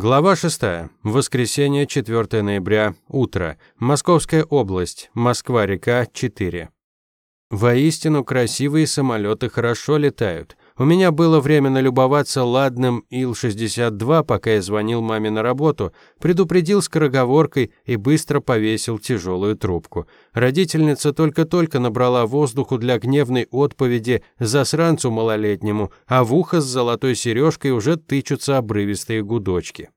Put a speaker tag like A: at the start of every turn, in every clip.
A: Глава 6. Воскресенье, 4 ноября. Утро. Московская область. Москва-река, 4. Воистину красивые самолеты хорошо летают. У меня было время налюбоваться ладным Ил-62, пока я звонил маме на работу, предупредил скороговоркой и быстро повесил тяжелую трубку. Родительница только-только набрала воздуху для гневной отповеди засранцу малолетнему, а в ухо с золотой сережкой уже тычутся обрывистые гудочки.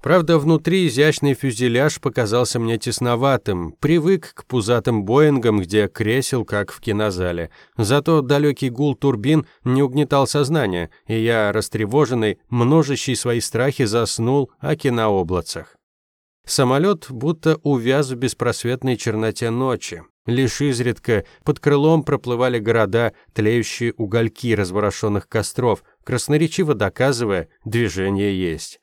A: Правда, внутри изящный фюзеляж показался мне тесноватым, привык к пузатым Боингам, где кресел, как в кинозале. Зато далекий гул турбин не угнетал сознание, и я, растревоженный, множащий свои страхи, заснул о кинооблацах. Самолет будто увяз в беспросветной черноте ночи. Лишь изредка под крылом проплывали города, тлеющие угольки разворошенных костров, красноречиво доказывая, движение есть.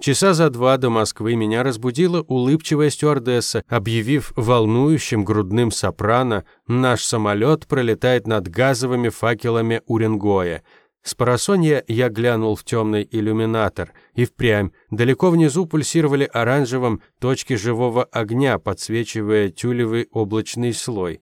A: Часа за два до Москвы меня разбудила улыбчивая стюардесса, объявив волнующим грудным сопрано «Наш самолет пролетает над газовыми факелами Уренгоя». С парасонья я глянул в темный иллюминатор, и впрямь далеко внизу пульсировали оранжевым точки живого огня, подсвечивая тюлевый облачный слой.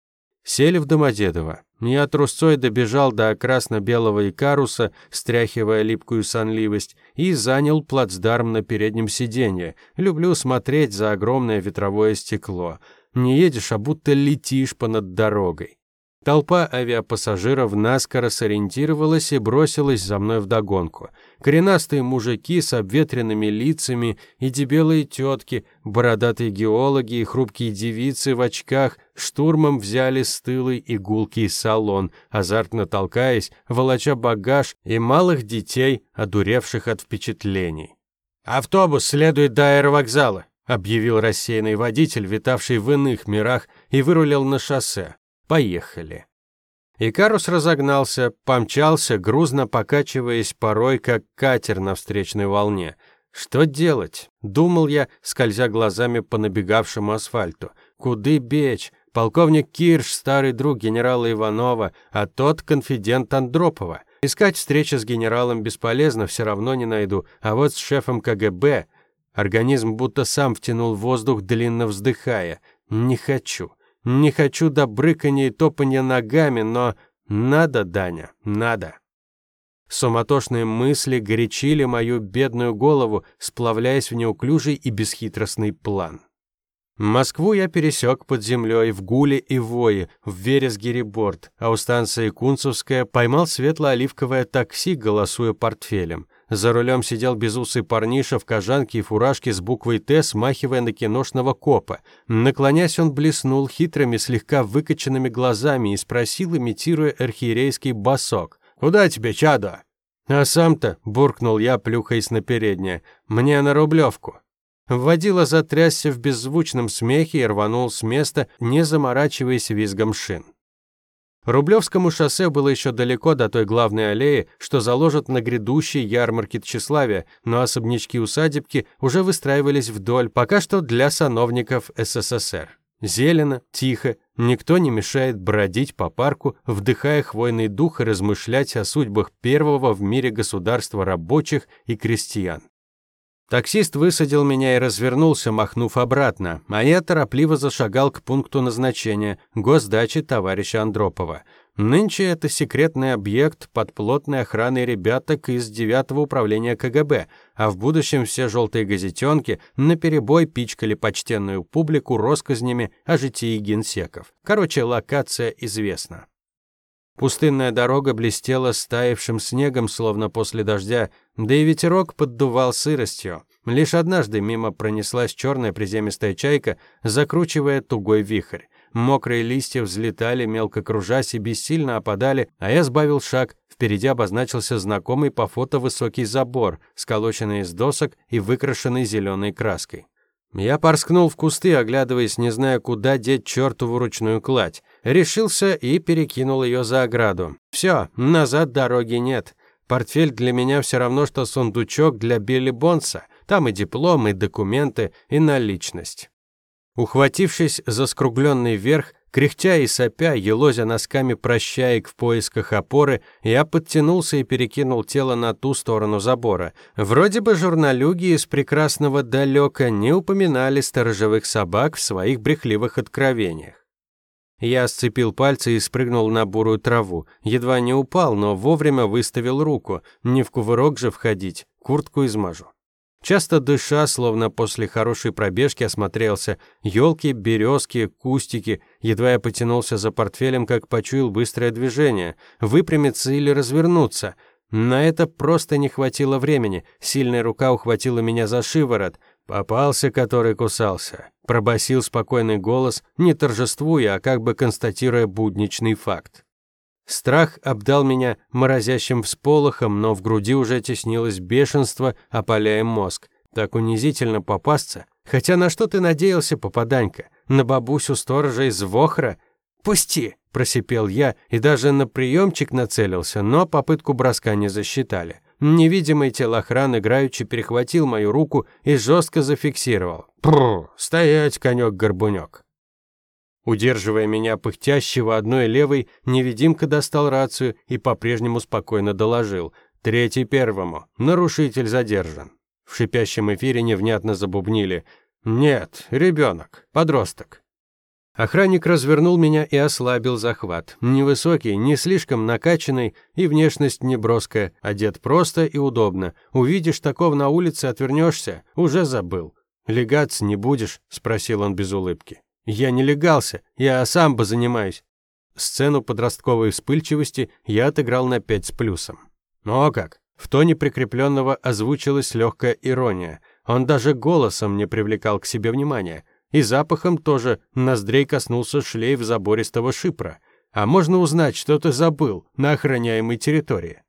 A: Сели в Домодедово. Я трусцой добежал до красно-белого икаруса, стряхивая липкую сонливость, и занял плацдарм на переднем сиденье. Люблю смотреть за огромное ветровое стекло. Не едешь, а будто летишь понад дорогой. Толпа авиапассажиров наскоро сориентировалась и бросилась за мной вдогонку. Коренастые мужики с обветренными лицами и дебелые тетки, бородатые геологи и хрупкие девицы в очках штурмом взяли стылый и гулкий салон, азартно толкаясь, волоча багаж и малых детей, одуревших от впечатлений. «Автобус следует до аэровокзала», объявил рассеянный водитель, витавший в иных мирах, и вырулил на шоссе. Поехали. Икарус разогнался, помчался, грузно покачиваясь порой, как катер на встречной волне. Что делать? Думал я, скользя глазами по набегавшему асфальту. Куды бечь? Полковник Кирш, старый друг генерала Иванова, а тот конфидент Андропова. Искать встречи с генералом бесполезно, все равно не найду. А вот с шефом КГБ... Организм будто сам втянул воздух, длинно вздыхая. Не хочу. Не хочу до брыканья и топанья ногами, но надо, Даня, надо. Суматошные мысли горячили мою бедную голову, сплавляясь в неуклюжий и бесхитростный план. Москву я пересек под землей в Гуле и Вое, в Вересгире-Борт, а у станции Кунцевская поймал светло-оливковое такси, голосуя портфелем. За рулем сидел безусый парниша в кожанке и фуражке с буквой «Т», смахивая на киношного копа. Наклонясь, он блеснул хитрыми, слегка выкоченными глазами и спросил, имитируя архиерейский басок. «Куда тебе, чадо?» «А сам-то», — буркнул я, плюхаясь на переднее, — «мне на Рублевку». Водила затрясся в беззвучном смехе и рванул с места, не заморачиваясь визгом шин. Рублевскому шоссе было еще далеко до той главной аллеи, что заложат на грядущей ярмарке тщеславия, но особнячки-усадебки уже выстраивались вдоль, пока что для сановников СССР. Зелено, тихо, никто не мешает бродить по парку, вдыхая хвойный дух и размышлять о судьбах первого в мире государства рабочих и крестьян. Таксист высадил меня и развернулся, махнув обратно, а я торопливо зашагал к пункту назначения госдачи товарища Андропова. Нынче это секретный объект под плотной охраной ребяток из девятого управления КГБ, а в будущем все желтые газетенки наперебой пичкали почтенную публику россказнями о житии генсеков. Короче, локация известна. Пустынная дорога блестела стаившим снегом, словно после дождя, да и ветерок поддувал сыростью. Лишь однажды мимо пронеслась черная приземистая чайка, закручивая тугой вихрь. Мокрые листья взлетали, мелко кружась и бессильно опадали, а я сбавил шаг. Впереди обозначился знакомый по фото высокий забор, сколоченный из досок и выкрашенный зеленой краской. Я порскнул в кусты, оглядываясь, не зная, куда деть чертову ручную кладь. Решился и перекинул ее за ограду. Все, назад дороги нет. Портфель для меня все равно, что сундучок для Билли Бонса. Там и диплом, и документы, и наличность. Ухватившись за скругленный верх, Кряхтя и сопя, елозя носками прощаек в поисках опоры, я подтянулся и перекинул тело на ту сторону забора. Вроде бы журналюги из прекрасного далека не упоминали сторожевых собак в своих брехливых откровениях. Я сцепил пальцы и спрыгнул на бурую траву. Едва не упал, но вовремя выставил руку. Не в кувырок же входить, куртку измажу. Часто дыша, словно после хорошей пробежки, осмотрелся. Ёлки, березки, кустики. Едва я потянулся за портфелем, как почуял быстрое движение. Выпрямиться или развернуться. На это просто не хватило времени. Сильная рука ухватила меня за шиворот. Попался, который кусался. Пробасил спокойный голос, не торжествуя, а как бы констатируя будничный факт. Страх обдал меня морозящим всполохом, но в груди уже теснилось бешенство, опаляя мозг. Так унизительно попасться. Хотя на что ты надеялся, попаданька? На бабусю сторожа из Вохра? «Пусти!» – просипел я и даже на приемчик нацелился, но попытку броска не засчитали. Невидимый телохран играючи перехватил мою руку и жестко зафиксировал. «Прррр! Стоять, конек-горбунек!» Удерживая меня пыхтящего одной левой, невидимка достал рацию и по-прежнему спокойно доложил. Третий первому. Нарушитель задержан. В шипящем эфире невнятно забубнили. «Нет, ребенок, подросток». Охранник развернул меня и ослабил захват. Невысокий, не слишком накачанный и внешность неброская, одет просто и удобно. Увидишь такого на улице, отвернешься, уже забыл. «Легаться не будешь?» – спросил он без улыбки. Я не легался, я самбо занимаюсь. Сцену подростковой вспыльчивости я отыграл на пять с плюсом. Ну а как? В тоне прикрепленного озвучилась легкая ирония. Он даже голосом не привлекал к себе внимания. И запахом тоже ноздрей коснулся шлейф забористого шипра. А можно узнать, что ты забыл на охраняемой территории.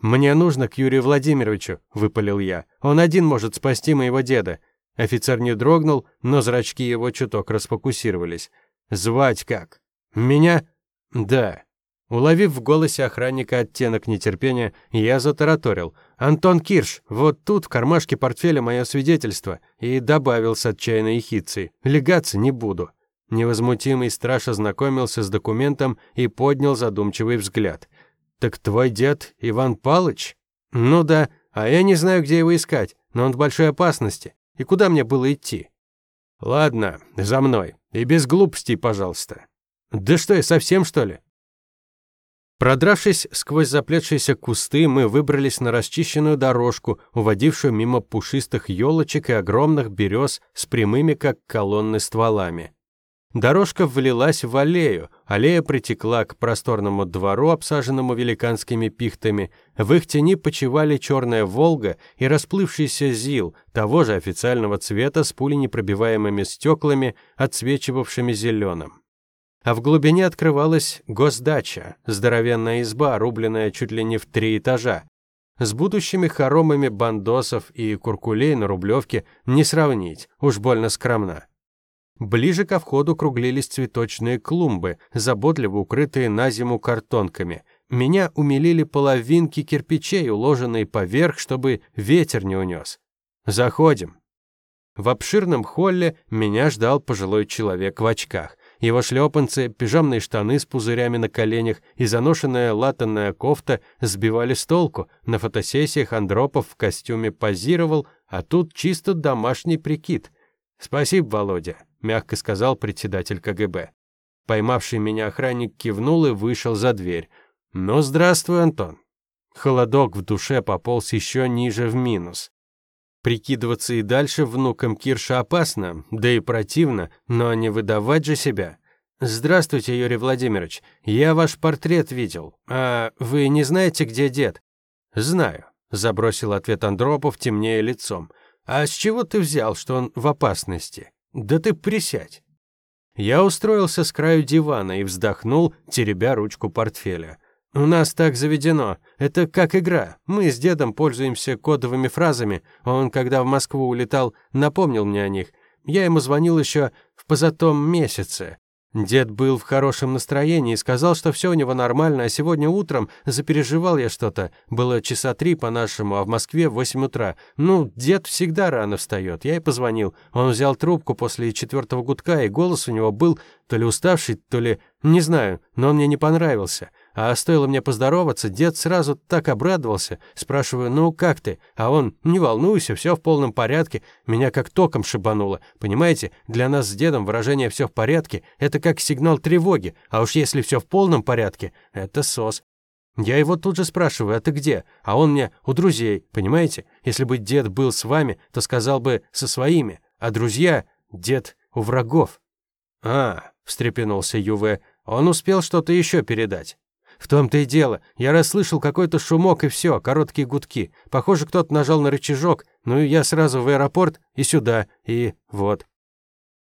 A: «Мне нужно к Юрию Владимировичу», — выпалил я. «Он один может спасти моего деда. Офицер не дрогнул, но зрачки его чуток расфокусировались. «Звать как?» «Меня?» «Да». Уловив в голосе охранника оттенок нетерпения, я затараторил. «Антон Кирш, вот тут в кармашке портфеля мое свидетельство». И добавил с отчаянной ехицей. «Легаться не буду». Невозмутимый страж ознакомился с документом и поднял задумчивый взгляд. «Так твой дед Иван Палыч?» «Ну да, а я не знаю, где его искать, но он в большой опасности. И куда мне было идти? Ладно, за мной. И без глупостей, пожалуйста. Да что я совсем, что ли? Продравшись сквозь заплетшиеся кусты, мы выбрались на расчищенную дорожку, уводившую мимо пушистых елочек и огромных берез с прямыми, как колонны, стволами. Дорожка влилась в аллею, аллея притекла к просторному двору, обсаженному великанскими пихтами. В их тени почивали черная «Волга» и расплывшийся ЗИЛ, того же официального цвета с пуленепробиваемыми стеклами, отсвечивавшими зеленым. А в глубине открывалась госдача, здоровенная изба, рубленная чуть ли не в три этажа. С будущими хоромами бандосов и куркулей на Рублевке не сравнить, уж больно скромна. Ближе ко входу круглились цветочные клумбы, заботливо укрытые на зиму картонками. Меня умилили половинки кирпичей, уложенные поверх, чтобы ветер не унес. «Заходим». В обширном холле меня ждал пожилой человек в очках. Его шлепанцы, пижамные штаны с пузырями на коленях и заношенная латанная кофта сбивали с толку. На фотосессиях Андропов в костюме позировал, а тут чисто домашний прикид. «Спасибо, Володя», мягко сказал председатель КГБ. Поймавший меня охранник кивнул и вышел за дверь. «Ну, здравствуй, Антон». Холодок в душе пополз еще ниже в минус. Прикидываться и дальше внуком Кирша опасно, да и противно, но не выдавать же себя. «Здравствуйте, Юрий Владимирович. Я ваш портрет видел. А вы не знаете, где дед?» «Знаю», — забросил ответ Андропов, темнее лицом. «А с чего ты взял, что он в опасности?» «Да ты присядь!» Я устроился с краю дивана и вздохнул, теребя ручку портфеля. «У нас так заведено. Это как игра. Мы с дедом пользуемся кодовыми фразами. Он, когда в Москву улетал, напомнил мне о них. Я ему звонил еще в позатом месяце. Дед был в хорошем настроении и сказал, что все у него нормально, а сегодня утром запереживал я что-то. Было часа три по-нашему, а в Москве в восемь утра. Ну, дед всегда рано встает. Я и позвонил. Он взял трубку после четвертого гудка, и голос у него был то ли уставший, то ли... Не знаю, но он мне не понравился. А стоило мне поздороваться, дед сразу так обрадовался. Спрашиваю, ну как ты? А он, не волнуйся, все в полном порядке. Меня как током шибануло. Понимаете, для нас с дедом выражение «все в порядке» — это как сигнал тревоги. А уж если все в полном порядке, это сос. Я его тут же спрашиваю, а ты где? А он мне, у друзей, понимаете? Если бы дед был с вами, то сказал бы со своими. А друзья, дед у врагов. А, встрепенулся Юве, он успел что-то еще передать. В том-то и дело. Я расслышал какой-то шумок и все, короткие гудки. Похоже, кто-то нажал на рычажок. Ну и я сразу в аэропорт и сюда, и вот.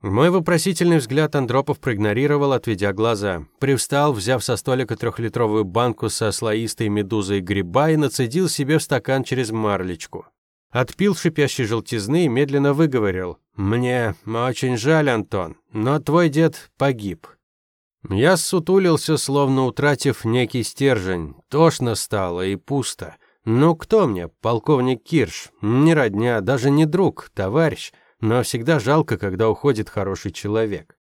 A: Мой вопросительный взгляд Андропов проигнорировал, отведя глаза. Привстал, взяв со столика трехлитровую банку со слоистой медузой гриба и нацедил себе в стакан через марлечку. Отпил шипящей желтизны и медленно выговорил. «Мне очень жаль, Антон, но твой дед погиб. Я сутулился, словно утратив некий стержень. Тошно стало и пусто. Ну кто мне, полковник Кирш? Не родня, даже не друг, товарищ. Но всегда жалко, когда уходит хороший человек.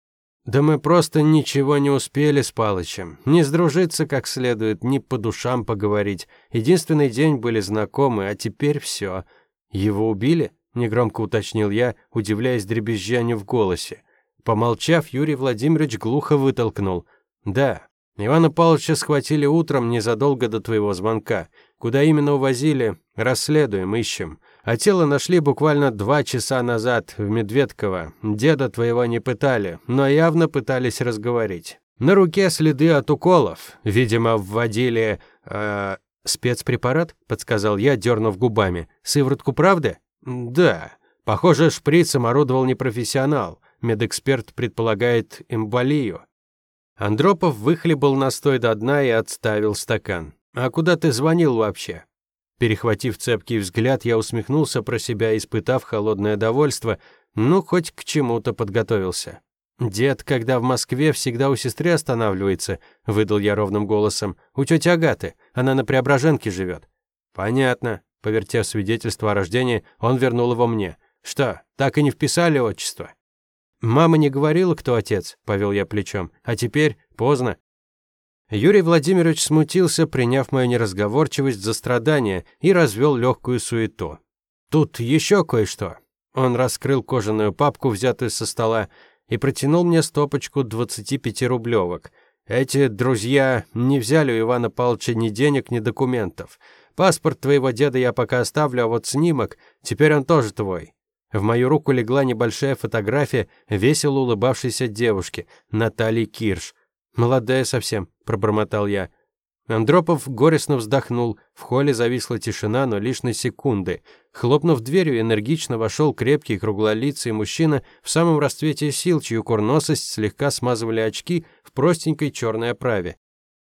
A: Да мы просто ничего не успели с Палычем. Не сдружиться как следует, ни по душам поговорить. Единственный день были знакомы, а теперь все. Его убили? Негромко уточнил я, удивляясь дребезжанию в голосе. Помолчав, Юрий Владимирович глухо вытолкнул. «Да, Ивана Павловича схватили утром незадолго до твоего звонка. Куда именно увозили, расследуем, ищем. А тело нашли буквально два часа назад в Медведково. Деда твоего не пытали, но явно пытались разговорить. На руке следы от уколов. Видимо, вводили... Э, спецпрепарат?» — подсказал я, дернув губами. «Сыворотку правды?» «Да. Похоже, шприцем орудовал непрофессионал. Медэксперт предполагает эмболию. Андропов выхлебал настой до дна и отставил стакан. «А куда ты звонил вообще?» Перехватив цепкий взгляд, я усмехнулся про себя, испытав холодное довольство, ну, хоть к чему-то подготовился. «Дед, когда в Москве, всегда у сестры останавливается», — выдал я ровным голосом. «У тети Агаты. Она на Преображенке живет». «Понятно». Повертев свидетельство о рождении, он вернул его мне. «Что, так и не вписали отчество?» «Мама не говорила, кто отец», — повел я плечом. «А теперь поздно». Юрий Владимирович смутился, приняв мою неразговорчивость за страдание, и развел легкую суету. «Тут еще кое-что». Он раскрыл кожаную папку, взятую со стола, и протянул мне стопочку 25-рублевок. Эти друзья не взяли у Ивана Павловича ни денег, ни документов. Паспорт твоего деда я пока оставлю, а вот снимок, теперь он тоже твой. В мою руку легла небольшая фотография весело улыбавшейся девушки, Натальи Кирш. «Молодая совсем», — пробормотал я. Андропов горестно вздохнул. В холле зависла тишина, но лишь на секунды. Хлопнув дверью, энергично вошел крепкий круглолицый мужчина в самом расцвете сил, чью курносость слегка смазывали очки в простенькой черной оправе.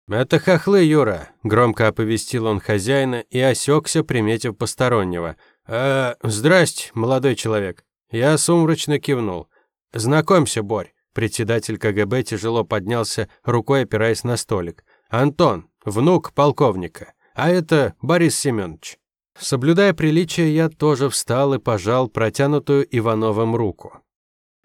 A: «Это хохлы, Юра», — громко оповестил он хозяина и осекся, приметив постороннего — «Э, здрасте, молодой человек». Я сумрачно кивнул. «Знакомься, Борь». Председатель КГБ тяжело поднялся, рукой опираясь на столик. «Антон, внук полковника. А это Борис Семенович». Соблюдая приличие, я тоже встал и пожал протянутую Ивановым руку.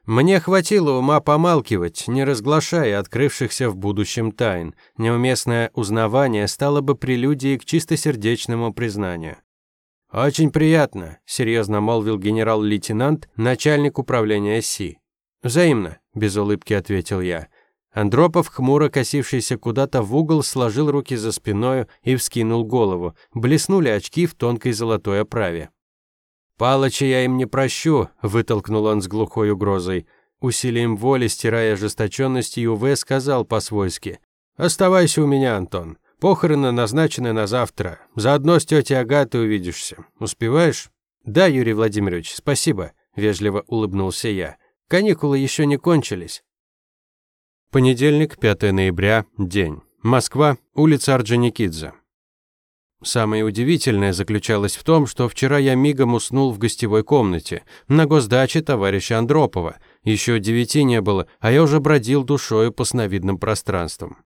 A: Мне хватило ума помалкивать, не разглашая открывшихся в будущем тайн. Неуместное узнавание стало бы прелюдией к чистосердечному признанию. «Очень приятно», — серьезно молвил генерал-лейтенант, начальник управления СИ. «Взаимно», — без улыбки ответил я. Андропов, хмуро косившийся куда-то в угол, сложил руки за спиною и вскинул голову. Блеснули очки в тонкой золотой оправе. «Палыча я им не прощу», — вытолкнул он с глухой угрозой. Усилием воли, стирая ожесточенность, ЮВ сказал по-свойски. «Оставайся у меня, Антон. Похороны назначены на завтра. Заодно с тетей Агатой увидишься. Успеваешь? Да, Юрий Владимирович, спасибо, вежливо улыбнулся я. Каникулы еще не кончились. Понедельник, 5 ноября, день. Москва, улица Орджоникидзе. Самое удивительное заключалось в том, что вчера я мигом уснул в гостевой комнате на госдаче товарища Андропова. Еще девяти не было, а я уже бродил душою по сновидным пространствам.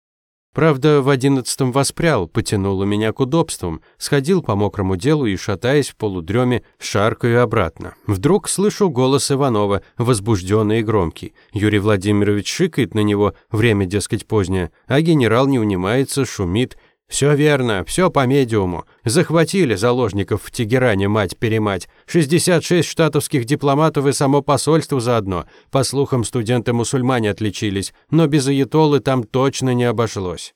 A: Правда, в одиннадцатом воспрял, потянул меня к удобствам, сходил по мокрому делу и, шатаясь в полудреме, шаркаю обратно. Вдруг слышу голос Иванова, возбужденный и громкий. Юрий Владимирович шикает на него, время, дескать, позднее, а генерал не унимается, шумит. «Все верно, все по медиуму. Захватили заложников в Тегеране, мать-перемать. 66 штатовских дипломатов и само посольство заодно. По слухам, студенты-мусульмане отличились, но без аятолы там точно не обошлось».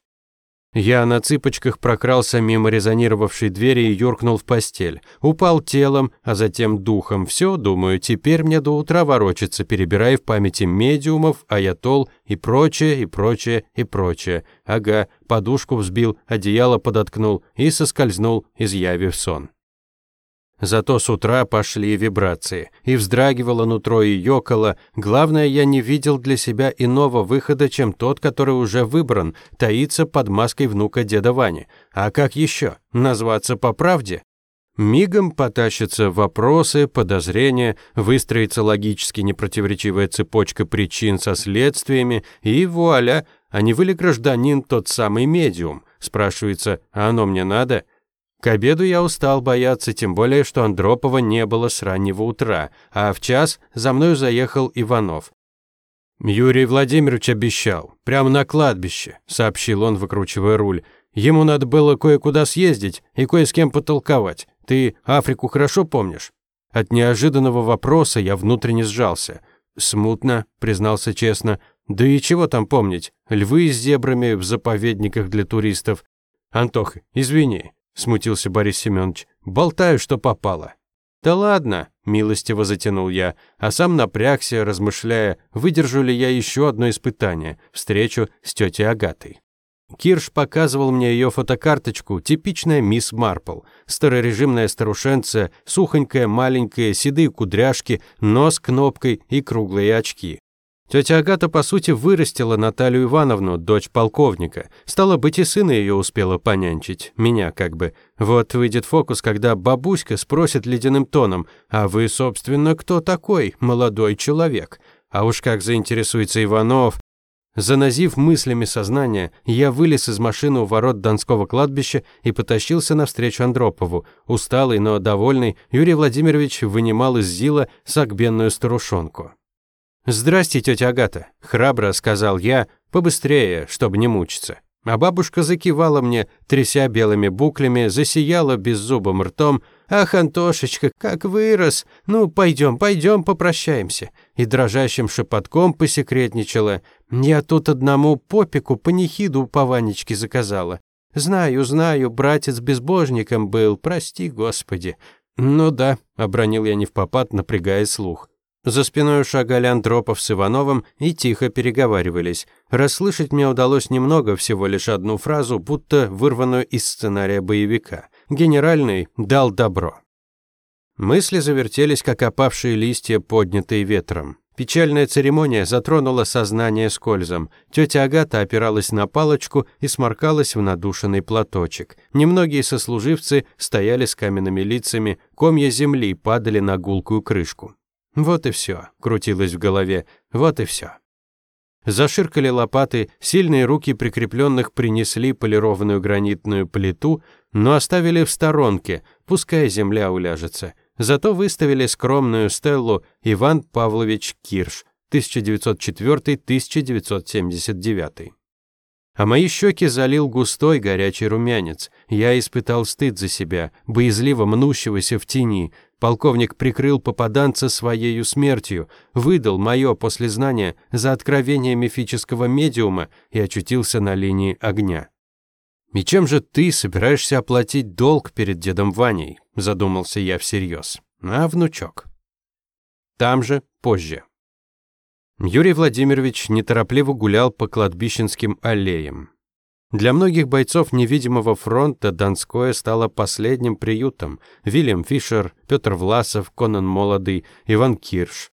A: Я на цыпочках прокрался мимо резонировавшей двери и юркнул в постель. Упал телом, а затем духом. Все, думаю, теперь мне до утра ворочаться, перебирая в памяти медиумов, аятол и прочее, и прочее, и прочее. Ага, подушку взбил, одеяло подоткнул и соскользнул из яви в сон. Зато с утра пошли вибрации, и вздрагивало нутро и ёкало. Главное, я не видел для себя иного выхода, чем тот, который уже выбран, таится под маской внука деда Вани. А как еще? Назваться по правде? Мигом потащатся вопросы, подозрения, выстроится логически непротиворечивая цепочка причин со следствиями, и вуаля, а не вы ли гражданин тот самый медиум? Спрашивается, а оно мне надо? К обеду я устал бояться, тем более, что Андропова не было с раннего утра, а в час за мной заехал Иванов. «Юрий Владимирович обещал. Прямо на кладбище», — сообщил он, выкручивая руль. «Ему надо было кое-куда съездить и кое с кем потолковать. Ты Африку хорошо помнишь?» От неожиданного вопроса я внутренне сжался. «Смутно», — признался честно. «Да и чего там помнить? Львы с зебрами в заповедниках для туристов. Антох, извини, смутился Борис Семенович. Болтаю, что попало. Да ладно, милостиво затянул я, а сам напрягся, размышляя, выдержу ли я еще одно испытание встречу с тетей Агатой. Кирш показывал мне ее фотокарточку, типичная мисс Марпл. Старорежимная старушенция, сухонькая, маленькая, седые кудряшки, нос кнопкой и круглые очки. Тетя Агата, по сути, вырастила Наталью Ивановну, дочь полковника. Стало быть, и сына ее успела понянчить. Меня как бы. Вот выйдет фокус, когда бабуська спросит ледяным тоном, «А вы, собственно, кто такой, молодой человек?» А уж как заинтересуется Иванов. Занозив мыслями сознание, я вылез из машины у ворот Донского кладбища и потащился навстречу Андропову. Усталый, но довольный, Юрий Владимирович вынимал из Зила сагбенную старушонку. «Здрасте, тетя Агата», — храбро сказал я, побыстрее, чтобы не мучиться. А бабушка закивала мне, тряся белыми буклями, засияла беззубым ртом. «Ах, Антошечка, как вырос! Ну, пойдем, пойдем, попрощаемся!» И дрожащим шепотком посекретничала. «Я тут одному попику панихиду по Ванечке заказала. Знаю, знаю, братец безбожником был, прости, Господи». «Ну да», — обронил я не в попад, напрягая слух. За спиной шагали Андропов с Ивановым и тихо переговаривались. Расслышать мне удалось немного, всего лишь одну фразу, будто вырванную из сценария боевика. Генеральный дал добро. Мысли завертелись, как опавшие листья, поднятые ветром. Печальная церемония затронула сознание скользом. Тетя Агата опиралась на палочку и сморкалась в надушенный платочек. Немногие сослуживцы стояли с каменными лицами, комья земли падали на гулкую крышку. Вот и все, крутилось в голове, вот и все. Заширкали лопаты, сильные руки прикрепленных принесли полированную гранитную плиту, но оставили в сторонке, пускай земля уляжется. Зато выставили скромную стеллу Иван Павлович Кирш, 1904-1979. А мои щеки залил густой горячий румянец. Я испытал стыд за себя, боязливо мнущегося в тени, Полковник прикрыл попаданца своей смертью, выдал мое послезнание за откровение мифического медиума и очутился на линии огня. «И чем же ты собираешься оплатить долг перед дедом Ваней?» – задумался я всерьез. «А, внучок?» Там же, позже. Юрий Владимирович неторопливо гулял по кладбищенским аллеям. Для многих бойцов невидимого фронта Донское стало последним приютом. Вильям Фишер, Петр Власов, Конан Молодый, Иван Кирш.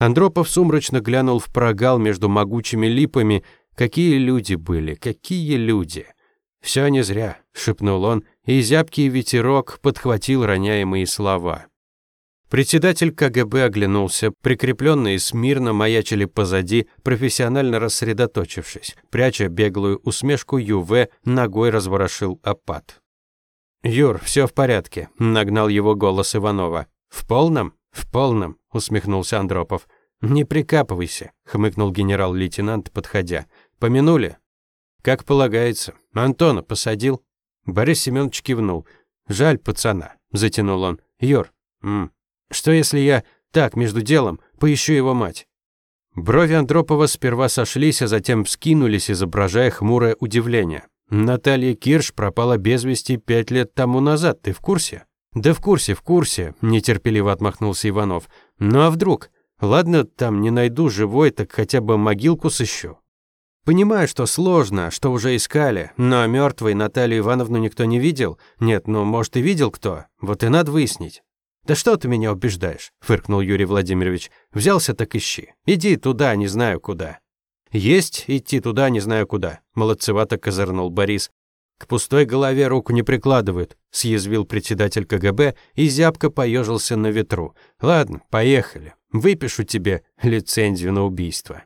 A: Андропов сумрачно глянул в прогал между могучими липами. Какие люди были, какие люди! «Все не зря», — шепнул он и зябкий ветерок подхватил роняемые слова. Председатель КГБ оглянулся, прикрепленные смирно маячили позади, профессионально рассредоточившись. Пряча беглую усмешку, ЮВ ногой разворошил опад. «Юр, все в порядке», — нагнал его голос Иванова. «В полном?» «В полном», — усмехнулся Андропов. «Не прикапывайся», — хмыкнул генерал-лейтенант, подходя. «Помянули?» «Как полагается. Антона посадил?» Борис Семенович кивнул. «Жаль пацана», — затянул он. «Юр, м что если я так, между делом, поищу его мать?» Брови Андропова сперва сошлись, а затем вскинулись, изображая хмурое удивление. «Наталья Кирш пропала без вести пять лет тому назад, ты в курсе?» «Да в курсе, в курсе», – нетерпеливо отмахнулся Иванов. «Ну а вдруг? Ладно, там не найду живой, так хотя бы могилку сыщу». Понимаю, что сложно, что уже искали, но мертвой Наталью Ивановну никто не видел. Нет, ну, может, и видел кто. Вот и надо выяснить. «Да что ты меня убеждаешь?» – фыркнул Юрий Владимирович. «Взялся, так ищи. Иди туда, не знаю куда». «Есть идти туда, не знаю куда», – молодцевато козырнул Борис. «К пустой голове руку не прикладывают», – съязвил председатель КГБ и зябко поежился на ветру. «Ладно, поехали. Выпишу тебе лицензию на убийство».